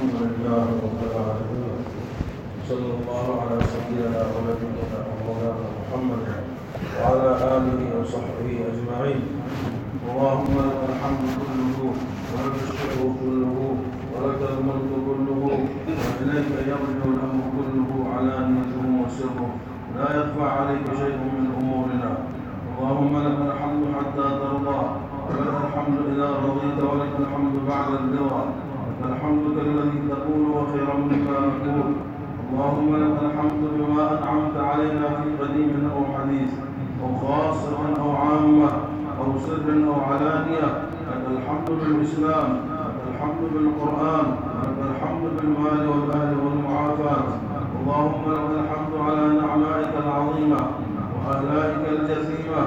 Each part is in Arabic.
الحمد لله رب العالمين. صلى الله على سيدنا ونبينا ومولانا محمد وعلى آله وصحبه أجمعين. اللهم لك الحمد كله ولك الشكر كله ولك الملك كله وإليك يرجع الأمر كله علانيته وسره لا يخفى عليك شيء من أمورنا. اللهم لك الحمد حتى ترضى ولك الحمد إذا رضيت ولك الحمد بعد الرضا الحمد كالذي تقول وخيرا منك نقول اللهم لك الحمد بما أنعمت علينا في قديم أو حديث أو خاصة أو عامة أو سر أو علانية. لك الحمد بالإسلام لك الحمد بالقرآن لك الحمد بالمال والأهل والمعافاة. اللهم لك الحمد على نعمائك العظيمة وآلائك الجسيمة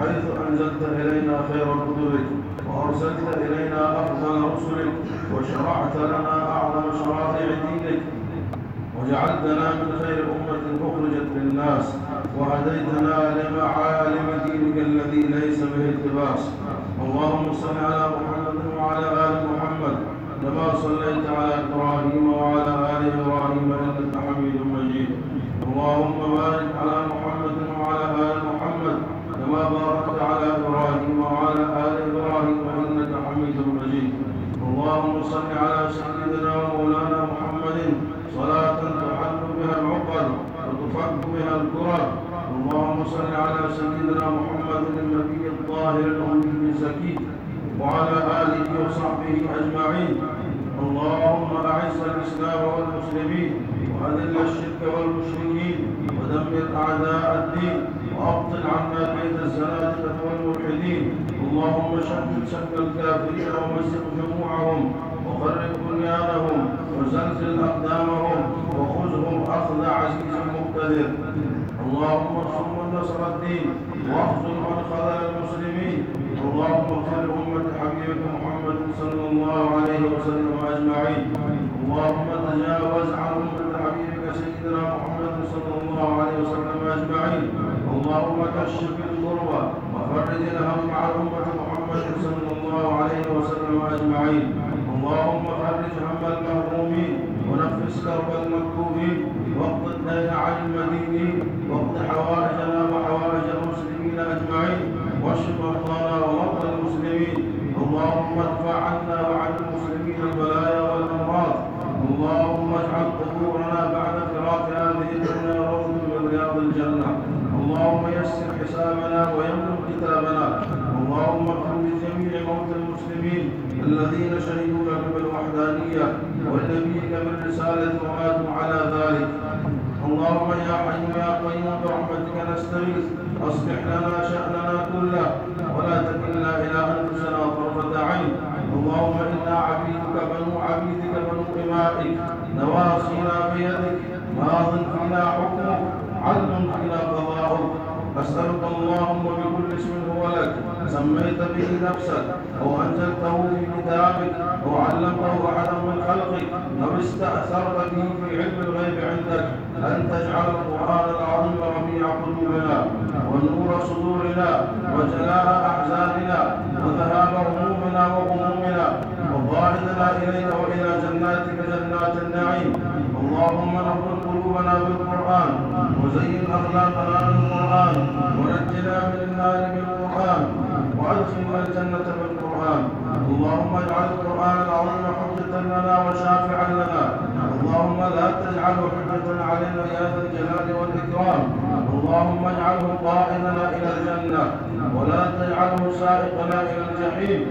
حيث أنزلت إلينا خير كتبك. وأرسلت إلينا أفضل رسلك وشرعت لنا أعظم شرائع دينك وجعلتنا من خير أمة أخرجت للناس وهديتنا لمعالم دينك الذي ليس به التباس. اللهم صل على محمد وعلى آل محمد كما صليت على إبراهيم وعلى آل إبراهيم إنك حميد مجيد. اللهم بارك على محمد وعلى آل محمد كما باركت على إبراهيم وعلى آل إبراهيم إنك حميد مجيد اللهم صل على سيدنا ومولانا محمد صلاة تحل بها العقد وتفك بها الكرب اللهم صل على سيدنا محمد النبي الطاهر الأمي الزكي وعلى آله وصحبه أجمعين اللهم أعز الإسلام والمسلمين وأذل الشرك والمشركين ودمر أعداء الدين وأبطل عنا كيد الزنادقة والملحدين اللهم شتت شتى الكافرين ومزق جموعهم وفرق بنيانهم وزلزل أقدامهم وخذهم أخذ عزيز مقتدر. اللهم انصر من نصر الدين واخذل من خذل المسلمين. اللهم اغفر لأمة حبيبك محمد صلى الله عليه وسلم أجمعين. اللهم تجاوز عن أمة حبيبك سيدنا محمد صلى الله عليه وسلم أجمعين. اللهم كشف الكربة وفرج الهم عن أمة محمد صلى الله عليه وسلم أجمعين. اللهم فرج هم المهمومين ونفس كرب المكروبين واقض الدين عن المدينين واقض حوائجنا وحوائج المسلمين أجمعين واشف مرضانا ومرضى المسلمين. اللهم ادفع عنا وعن اللهم يا حي يا قيوم برحمتك نستغيث اصلح لنا أسألك اللهم بكل اسم هو لك. سميت به نفسك أو أنزلته في كتابك أو علمته أحدا من خلقك أو استأثرت به في علم الغيب عندك. أن تجعل القرآن العظيم ربيع قلوبنا ونور صدورنا وجلاء أحزاننا وذهاب همومنا وغمومنا وقائدنا إليك وإلى جناتك جنات النعيم. اللهم نور قلوبنا بالقرآن وزين أخلاقنا بالقرآن ونجنا من النار بالقرآن وأدخلنا الجنة بالقرآن اللهم اجعل القرآن العظيم حجة لنا وشافعا لنا. اللهم لا تجعله حجة علينا يا ذا الجلال والإكرام. اللهم اجعله قائدنا إلى الجنة ولا تجعله سائقنا إلى الجحيم.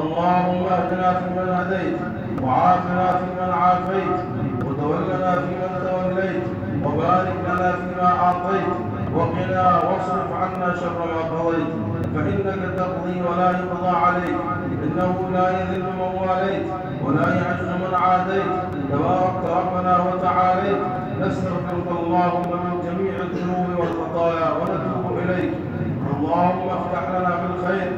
اللهم اهدنا فيمن هديت وعافنا فيمن عافيت وتولنا فيمن توليت وبارك لنا فيما أعطيت وقنا واصرف عنا شر ما قضيت فإنك تقضي ولا يقضى عليك إنه لا يذل من واليت ولا يعز من عاديت. تباركت ربنا وتعاليت. نستغفرك اللهم من جميع الذنوب والخطايا ونتوب إليك. اللهم افتح لنا بالخير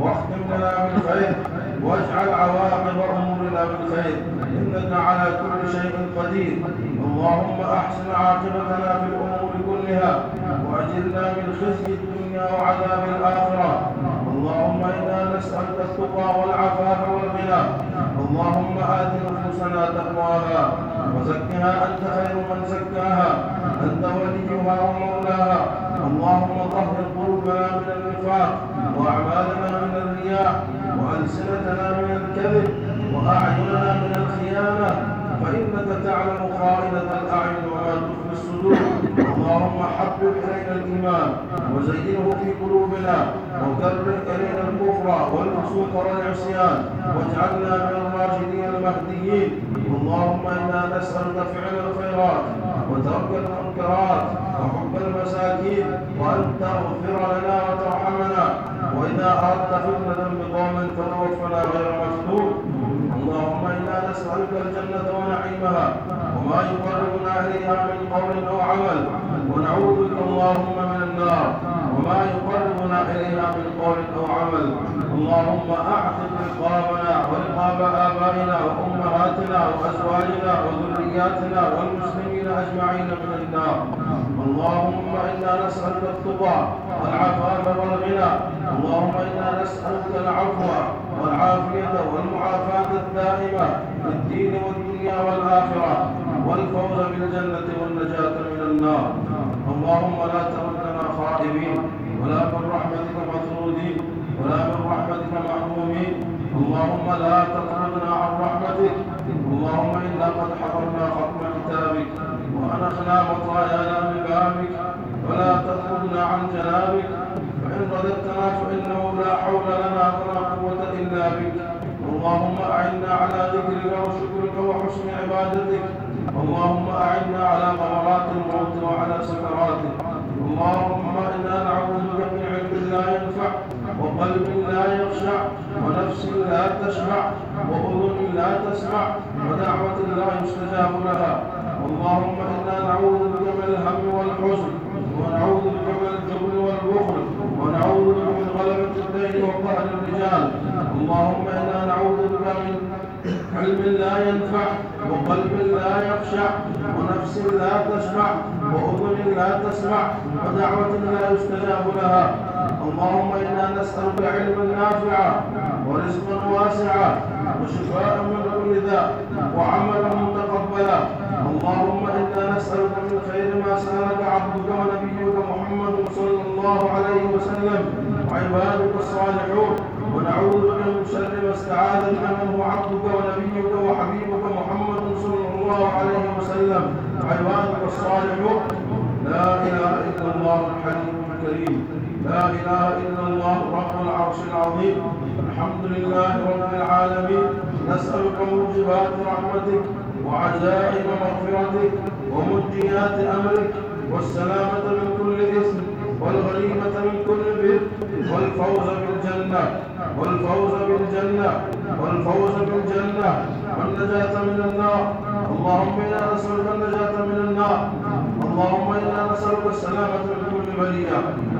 واختم لنا بالخير واجعل عواقب أمورنا بالخير. إنك على كل شيء قدير. اللهم أحسن عاقبتنا في الأمور كلها وأجرنا من خزي الدنيا وعذاب الآخرة. اللهم إنا نسألك التقى والعفاف والغنى. اللهم آت نفوسنا تقواها وزكها أنت خير من زكاها. أنت وليها ومولاها. اللهم طهر قلوبنا من النفاق وأعمالنا من الرياء وألسنتنا من الكذب وأعيننا من الخيانة. فإنك تعلم خائنة الأعين وما تخفي الصدور. اللهم حبب إلينا الإيمان وزينه في قلوبنا وكره إلينا الكفر والفسوق والعصيان واجعلنا من الراشدين المهديين. اللهم إنا نسألك فعل الخيرات وترك المنكرات وحب المساكين وأن تغفر لنا وترحمنا. وإذا أردت فتنة بقوم فتوفنا غير مفتون اللهم إنا نسألك الجنة ونعيمها وما يقربنا إليها من قول أو عمل ونعوذ بك اللهم من النار. وما يقربنا إليها قول أو عمل اللهم أعتق رقابنا ورقاب آبائنا وأمهاتنا وأزواجنا وذرياتنا والمسلمين أجمعين من النار. اللهم إنا نسألك التقى والعفاف والغنى. اللهم إنا نسألك العفو والعافية والمعافاة الدائمة في الدين والدنيا والآخرة. والفوز بالجنة والنجاة من النار. اللهم لا تردنا خائبين. ولا من رحمتك مطرودين ولا من رحمتك محرومين اللهم لا تطردنا عن رحمتك. اللهم إنا قد حضرنا ختم كتابك. وأنخنا مطايانا من بابك ولا تطردنا عن جنابك فإن رددتنا فإنه لا حول لنا ولا قوة إلا بك. اللهم أعنا على ذكرك وشكرك وحسن عبادتك. اللهم أعنا على غمرات الموت وعلى سكراته اللهم إنا نعوذ بك من علم لا ينفع وقلب لا يخشع ونفس لا تشبع وأذن لا تسمع ودعوة لا يستجاب لها. اللهم إنا نعوذ بك من الهم والحزن ونعوذ بك من الجبن والبخل ونعوذ بك من غلبة الدين وقهر الرجال. اللهم إنا نعوذ بك من علم لا ينفع وقلب لا يخشع ونفس لا تشبع وأذن لا تسمع ودعوة لا يستجاب لها. اللهم إنا نسألك علما نافعا ورزقا واسعا وشفاء من كل داء وعملا متقبلا. اللهم إنا نسألك من خير ما سألك عبدك ونبيك محمد صلى الله عليه وسلم وعبادك الصالحون. ونعوذ بك من شر ما استعاذ بك منه عبدك ونبيك وحبيبك الله عليه وسلم وعبادك الصالحون لا إله إلا الله الحليم الكريم لا إله إلا الله رب العرش العظيم الحمد لله رب العالمين نسألك موجبات رحمتك وعجائب مغفرتك ومنجيات أمرك والسلامة من كل إثم والغنيمة من كل بر والفوز بالجنة والفوز بالجنة والفوز بالجنة والنجاة من النار. اللهم إنا نسألك النجاة من النار. اللهم إنا نسألك السلامة من كل بلية.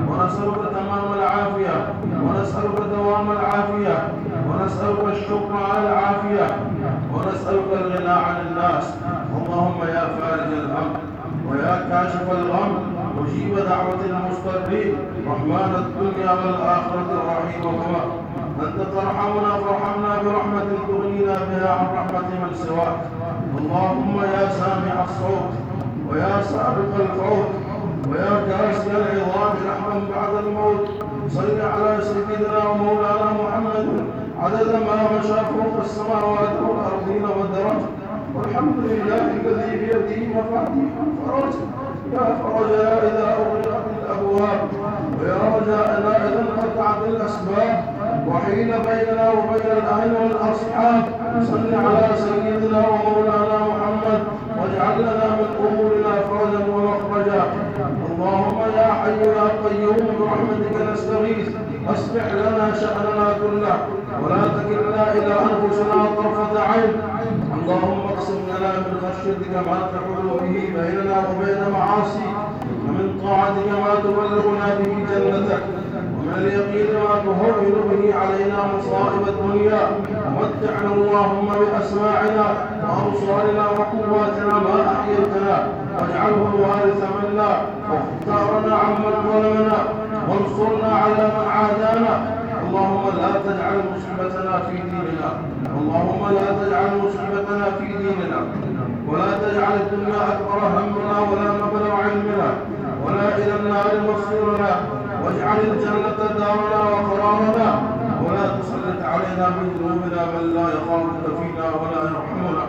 ونسألك تمام العافية. ونسألك دوام العافية. ونسألك الشكر على العافية. ونسألك الغنى عن الناس. اللهم يا فارج الهم ويا كاشف الغم. مجيب دعوة المضطرين رحمن الدنيا والآخرة الرحيم هو أنت ترحمنا فارحمنا برحمة تغنينا بها عن رحمة من سواك. اللهم يا سامع الصوت ويا سابق الفوت ويا كاسي العظام لحما بعد الموت. صل على سيدنا ومولانا محمد. عدد ما مشى فوق السماوات والأرضين والدرج والحمد لله الذي بيده مفاتيح الفرج. يا فرجاء إذا أغلقت الأبواب ويا رجاءنا إذا انقطعت الأسباب. وحين بيننا وبين الأهل والأصحاب صل على سيدنا ومولانا محمد واجعل لنا من أمورنا فرجا ومخرجا. اللهم يا حي يا قيوم برحمتك نستغيث أصلح لنا شأننا كله ولا تكلنا إلى أنفسنا طرفة عين. اللهم اقسم لنا من خشيتك ما تحول به بيننا وبين معاصيك ومن طاعتك ما تبلغنا به جنتك. اليقين تهون به علينا مصائب الدنيا. ومتعنا اللهم بأسماعنا وأبصارنا وقواتنا ما أحييتنا. واجعله الوارث منا. واختارنا عمن ظلمنا. وانصرنا على من عادانا. اللهم لا تجعل مصيبتنا في ديننا. اللهم لا تجعل مصيبتنا في ديننا. ولا تجعل الدنيا أكبر همنا ولا مبلغ علمنا. ولا إلى النار مصيرنا. واجعل الجنة دارنا وقرارنا ولا تسلط علينا بذنوبنا من لا يخافك فينا ولا يرحمنا.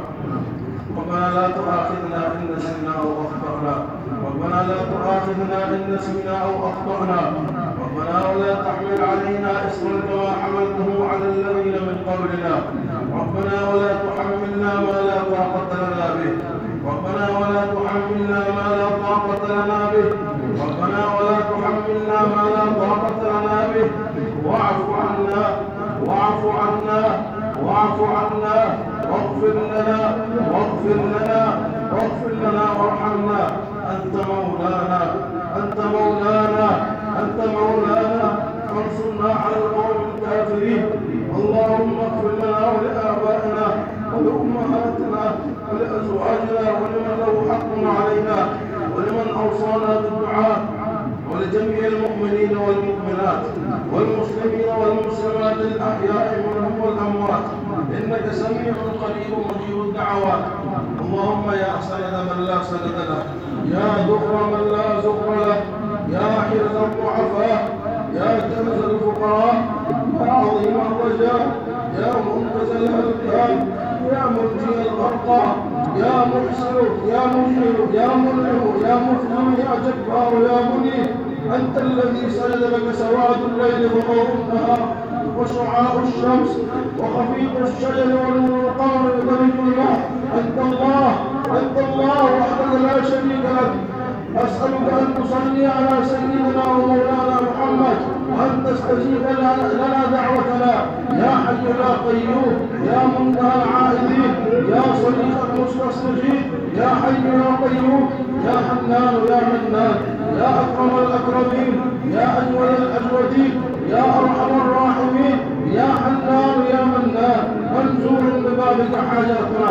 ربنا لا تؤاخذنا إن نسينا أو أخطأنا. ربنا لا تؤاخذنا إن نسينا أو أخطأنا. ربنا ولا تحمل علينا إصرا كما حملته على الذين من قبلنا. ربنا ولا تحملنا ما لا طاقة لنا به. ربنا ولا تحملنا ما لا طاقة لنا به. ربنا ولا تحملنا ما لا طاقة لنا به. واعف عنا واعف عنا واعف عنا. واغفر لنا واغفر لنا واغفر لنا وارحمنا يا منقذ الألقاب يا مرجي الغرقى يا محسن يا مجيب يا منعم يا مفهم يا جبار يا منيب. أنت الذي سجد لك سواد الليل وضوء النهار وشعاع الشمس وخفيق الشجر ونور القمر وطريق الماء. أنت الله أنت الله وحدك لا شريك لك. أسألك أن تصلي على سيدنا ومولانا محمد. وأن تستجيب لنا دعوتنا. يا حي يا قيوم يا منتهى العائدين يا صديق المستصرخين يا حي يا قيوم يا حنان يا منان يا أكرم الأكرمين يا أجود الأجودين يا أرحم الراحمين يا حنان يا منان. منزور ببابك حاجاتنا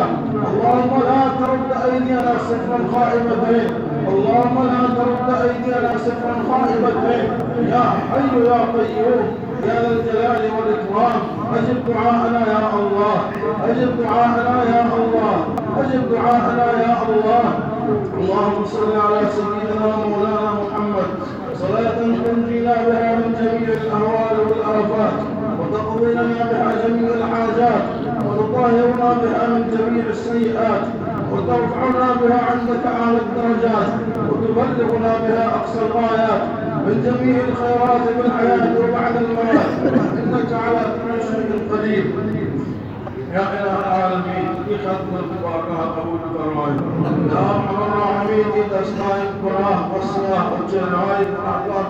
اللهم لا ترد أيدينا صفرا خائبتين اللهم لا ترد أيدينا صفرا خائبتين يا حي يا قيوم يا ذا الجلال والإكرام. أجب دعاءنا يا الله. أجب دعاءنا يا الله. أجب دعاءنا يا الله. اللهم صل على سيدنا مولانا محمد. صلاة تنجينا بها من جميع الأهوال والآفات وتقضي لنا بها جميع الحاجات. وتطهرنا بها من جميع السيئات. وترفعنا بها عندك أعلى الدرجات وتبلغنا بها أقصى الغايات من جميع الخيرات في الحياة وبعد الممات. إنك على كل شيء قدير. يا إله العالمين في ختم البركة قبول فرمائي يا أرحم الراحمين إذا أسماء القرآن والصلاة والجلال والأحباب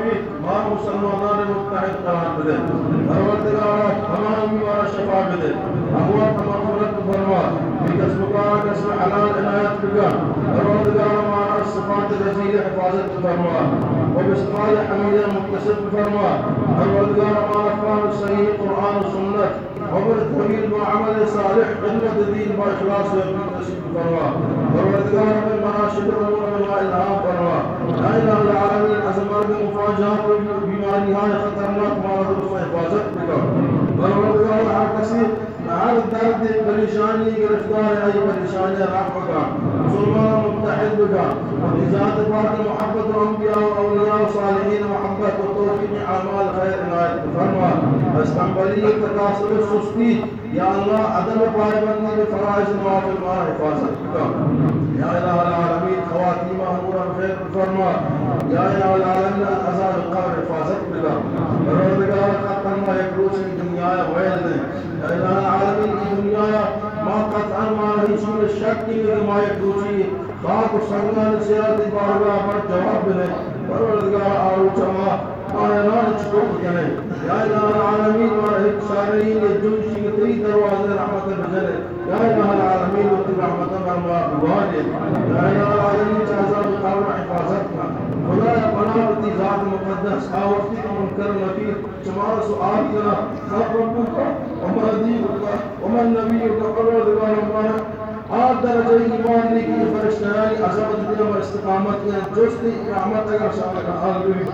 ما مسلمان متحد قرار بده پروردگار تمام بیمار شفا بده. أبواب مغفرت فرما بكسبك كسب حلال عناية بك پروردگار ما الصفات التي حفاظت فرما وبصفات حميدة متصف فرما پروردگار ما أفعال الصحيح قرآن وسنة وبالتوحيد وعمل صالح خدمة الدين بإخلاص نصيب فرما پروردگار من مناشد الأمور من إلهام فرما لا إله إلا العالمين أزمر بمفاجآت وبما نهاية خطرناك ما نظر حفاظت بك هر کسی هر درد پریشانی گرفتار ای پریشانی رفع کا مسلمان متحد بك وبذات پاک محبت الانبیاء واولياء وصالحين محمد محبت و توفیق اعمال خیر عنایت فرما از تنبلی تکاسل سستی یا اللہ عدم پائبندی بفرائض نوافل ما حفاظت کا یا الہ العالمین خواتیم امورا خیر فرما یا الہ العالمین عذاب القبر حفاظت بلا پروردگار قطعا ما يكروش الدنيا ويل يا الہ العالمین کی دنیا باقت قد أنما رئيسون الشك لما دوچی باق سنغان سيادة بارغا من جواب بنے پروردگار آلوچما آئینان چکوک کنے یا الہ العالمین و رحب سارین جنشی تری دروازے رحمت بجنے یا الہ العالمین و رحمت فرما بوانے یا الہ العالمین، چاہتا مقام حفاظت کنے خدا یا بنا اور تی ذات مقدس، آورتی کا منکر نبی چمارا سو آب جنا خط ربو کا، عمر دیو کا، عمر نبی کا قلو دیوان عمر آب درجہ ایمان لیکی فرشتہائی عظمت دیا و استقامت یا جوشتی اقامت اگر شاہ کا حال بھی۔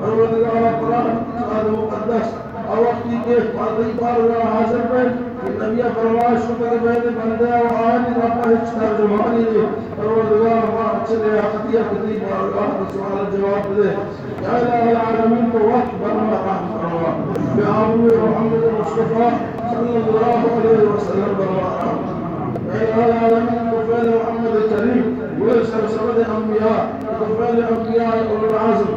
پرور دیوان قرآن تی ذات مقدس، آورتی کے پردی پار رہا حاضر پر کہ نبی فرمائش شکر بین بندے و آنی رب ہچ ترجمانی دے پروردگار ما اچھلے حقیہ کتی بارگاہ کی سوال جواب دے یا الہ العالمین کو وقت برما رحم فرما بآمن محمد مصطفیٰ صلی اللہ علیہ وسلم برما رحم العالمين وفعل محمد الكريم وسلسلة الأنبياء وفعل الأنبياء أولي العزم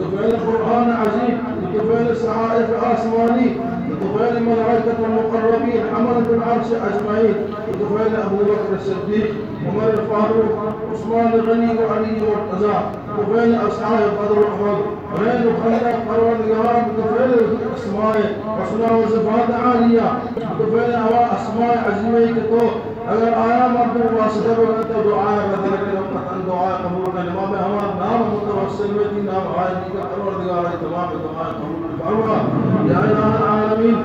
وفعل القرآن عزيز وفعل الصحائف الآسماني وفعل الملائكة المقربين حملة العرش أجمعين وفعل أبو بكر الصديق عمر الفاروق عثمان الغني وعلي والقزاع وفعل أصحاب بدر الأحمد غير خلق پروردگار بفعل أسماء وصنا وصفات عالية أواء أسماء عزيمة كتو اگر آیا مرد واسطہ بگن تو دعا بدل کے قطعا دعا قبول کرنے امام ہمارا نام متوسل میں تھی نام آئے نہیں کہ پروردگار تمام دعا قبول فرما یا الہ العالمین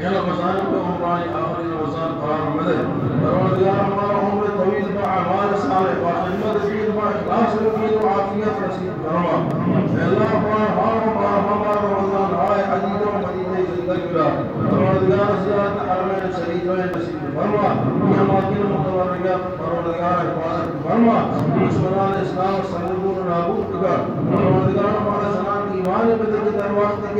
یا رمضان کو عمران آخری رمضان قرار مدد پروردگار ہمارا عمر طویل با اعمال صالح با خدمت فید با اخلاص رفید و عافیت رسید فرما اللہ ہمارا ہمارا رمضان آئے عزیز و مدینہ زندگی پروردگار زیارت حرمین شریفین نصیب فرما یہ اماکن متورگہ پروردگار حفاظت فرما دشمنان اسلام سنگون نابود کر پروردگار ہمارا سلام ایمان بدل کے در وقت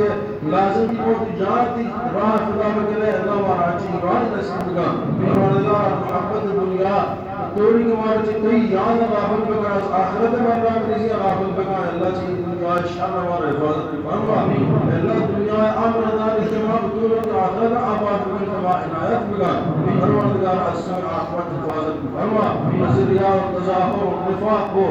لازم کی موت جان تھی راہ خدا بکلے اللہ ہمارا اچھی ایمان نصیب کر پروردگار محبت دنیا توڑی کے مارے کوئی یاد غافل بکا آخرت میں اللہ رضی غافل بکا اللہ چی دنیا شر ہمارا حفاظت فرما اللہ دنیا امر دار جمع بطولت آخرت عنایت بکا پروردگار السمع آخرت حفاظت فرما نظریہ و تظاہر و نفاق و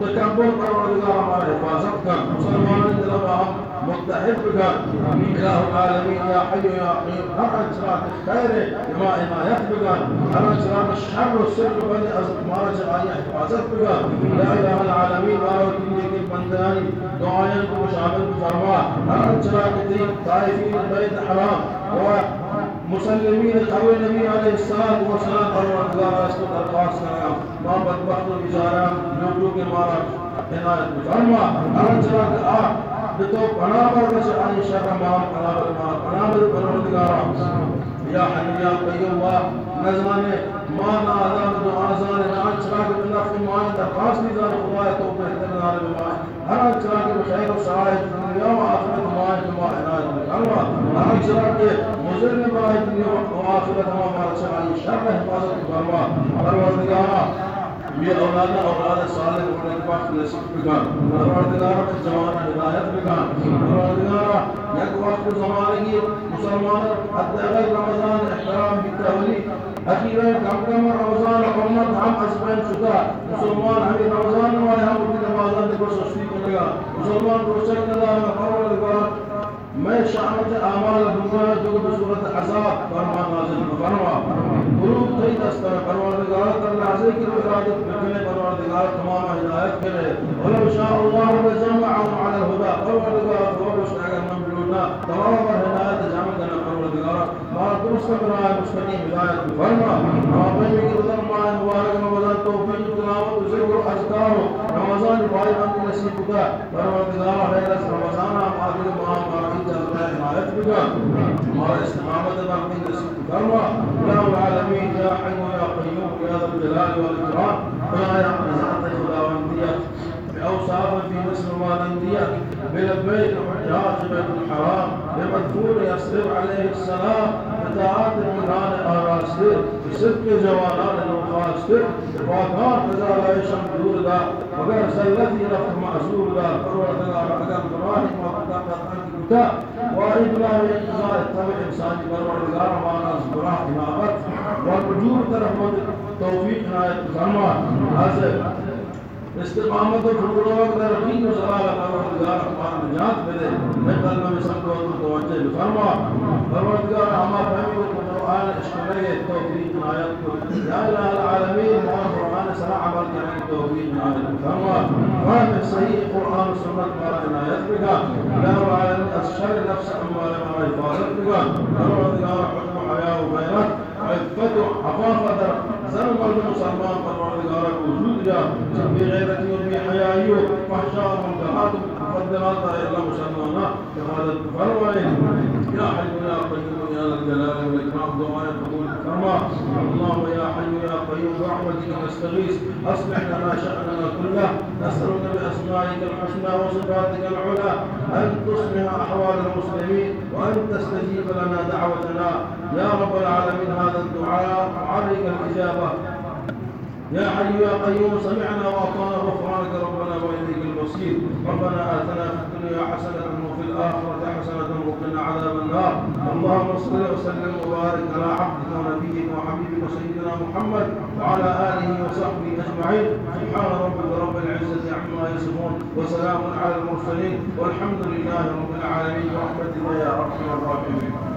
تکبر پروردگار ہمارا حفاظت کر مسلمان دلبا ہم متحد بکن الہ العالمین یا حی یا قیم ہر اجرات خیر ما عنایت بکن ہر اجرات الشر و سر بنی از ہمارا جرائیہ حفاظت بکن یا الہ العالمین مارو دنیا کے بندانی دعائیں کو مشابل فرما ہر اجرات دین طائفین بیت حرام و مسلمين قبل النبي عليه الصلاة والسلام پروردگار اس کو درخواست کرا ما بدبخت بیچارہ لوگوں کے مارا عنایت فرما ہر چلا آ بتو پناہ پر نظمان ما نا آزاد دو آزان نان چرا کے نفع ما درخواست دی دار خدا تو بہتر نال ما ہر چرا کے خیر و صلاح دنیا و آخرت ما ما عنایت فرما ہر چرا کے مضر برائے دنیا و آخرت ما ما چرا شر حفاظت فرما پروردگار یہ أولاد أولاد صالح ہونے کے وقت نصیب بکا پروردگار کے زمانہ ہدایت بکا پروردگار یک وقت زمانے کی مسلمان حد اگر رمضان احترام بالتولی اخیرا کم کم رمضان امت ہم اسبین شکا مسلمان ہمیں رمضان والے ہم اپنی نمازان کو سستی کرے گا مسلمان روشن نظام پروردگار میں شامت اعمال دنیا جو کہ بصورت عذاب فرما نازل فرما۔ قلوب کئی دستر پروردگار کر نازل کی ارادت بکنے پروردگار تمام ہدایت کرے ولو شاء اللہ لجمعهم على الهدى پروردگار قول اگر من بلونا تمام پروردگار ما درست بنا مستقیم ہدایت فرما رابطے کی رضا مبارک رمضان توفیق تلاوت ذکر اذکار رمضان بھائی بند نصیب کا پروردگار ہے رمضان آخر ماہ عنایت بکا ہمارا استقامت باقی نصیب فرما یا العالمین یا حی یا قیوم یا ذا الجلال والاکرام ذات خداوندیت أوصافا في مصر والإندية بلبيك حجاج بيت الحرام بمدفون يصرف عليه السلام بتاعات المنان آراسته بصدق جوانان الوخاسته وكان فزال يشم جوردا وغير معزوردا فرورتنا أقام براهي ما قدقت عنك كتاب وعيد الله إنسان التبع إنسان برور ما ناس براح إمامت والرجوع طرف توفيق نهاية زمان هذا استقامت وفضل وقت رقيق وزلال پروردگار ہمارا نجات دے میں قلب میں سب کو توجہ فرما پروردگار ہمارا فہمی کو قرآن اشکرے توفیق آیت کو یا الہ العالمین اور قرآن سرا عمل کرنے کی توفیق آیت فرما فهم صحیح قرآن و سنت مارا عنایت بگا یا العالمین الشر نفس اموال مارا حفاظت بگا پروردگار حکم حیاء و غیرت عفت و حفاظت زن مرد مسلمان پروردگار وجود جا بغيرتي وبحيائي وفحشاء ومنكرات مقدرات إلا مسلمانا كهذا الفرمين يا حي يا قيوم يا الجلال والإكرام دعاء قبول. كما اللهم يا حي يا قيوم برحمتك نستغيث أصلح لنا شأننا كله. نسألك بأسمائك الحسنى وصفاتك العلى أن تصلح أحوال المسلمين وأن تستجيب لنا دعوتنا. يا رب العالمين هذا الدعاء عليك الإجابة. يا حي يا قيوم سمعنا وأطعنا غفرانك ربنا وإليك المصير. ربنا آتنا في الدنيا حسنة وفي الآخرة وقنا عذاب النار. اللهم صل وسلم وبارك على عبدك ونبيك وحبيبك سيدنا محمد وعلى آله وصحبه أجمعين. سبحان ربك رب العزة عما يصفون وسلام على المرسلين والحمد لله رب العالمين. برحمتك يا أرحم الراحمين.